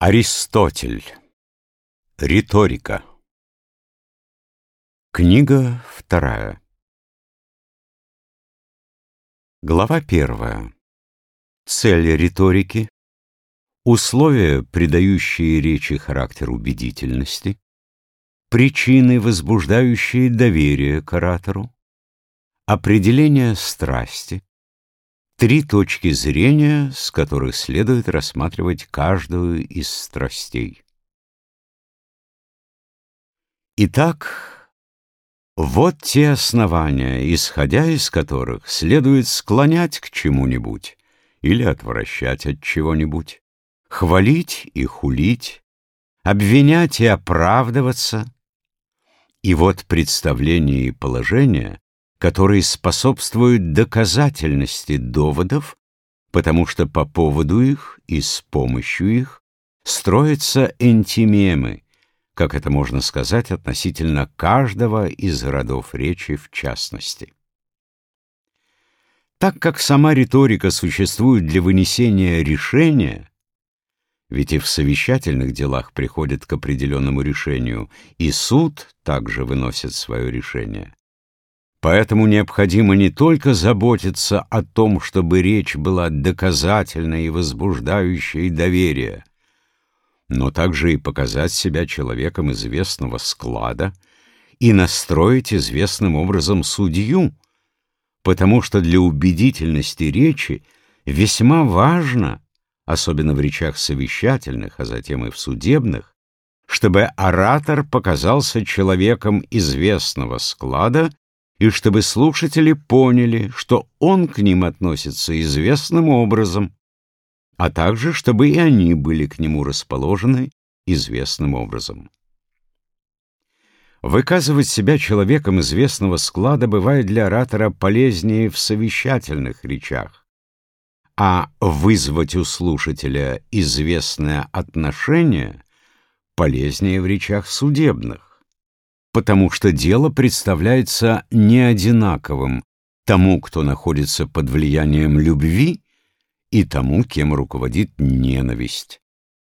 Аристотель. Риторика. Книга вторая. Глава первая. Цель риторики. Условия, придающие речи характер убедительности. Причины, возбуждающие доверие к оратору. Определение страсти Три точки зрения, с которых следует рассматривать каждую из страстей. Итак, вот те основания, исходя из которых следует склонять к чему-нибудь или отвращать от чего-нибудь, хвалить и хулить, обвинять и оправдываться. И вот представление и положение, которые способствуют доказательности доводов, потому что по поводу их и с помощью их строятся энтимемы, как это можно сказать относительно каждого из родов речи в частности. Так как сама риторика существует для вынесения решения, ведь и в совещательных делах приходят к определенному решению, и суд также выносит свое решение, Поэтому необходимо не только заботиться о том, чтобы речь была доказательной и возбуждающей доверие, но также и показать себя человеком известного склада и настроить известным образом судью, потому что для убедительности речи весьма важно, особенно в речах совещательных, а затем и в судебных, чтобы оратор показался человеком известного склада и чтобы слушатели поняли, что он к ним относится известным образом, а также чтобы и они были к нему расположены известным образом. Выказывать себя человеком известного склада бывает для оратора полезнее в совещательных речах, а вызвать у слушателя известное отношение полезнее в речах судебных потому что дело представляется неодинаковым тому, кто находится под влиянием любви, и тому, кем руководит ненависть,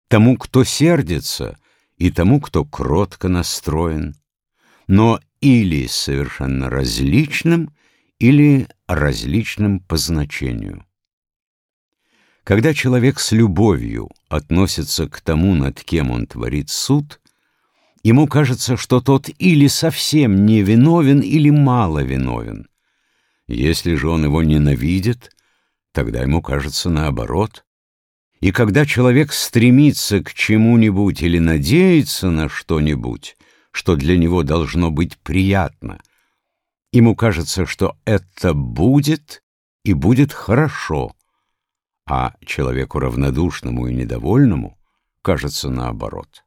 тому, кто сердится, и тому, кто кротко настроен, но или совершенно различным, или различным по значению. Когда человек с любовью относится к тому, над кем он творит суд, Ему кажется, что тот или совсем не виновен, или мало виновен. Если же он его ненавидит, тогда ему кажется наоборот. И когда человек стремится к чему-нибудь или надеется на что-нибудь, что для него должно быть приятно, ему кажется, что это будет и будет хорошо, а человеку равнодушному и недовольному кажется наоборот.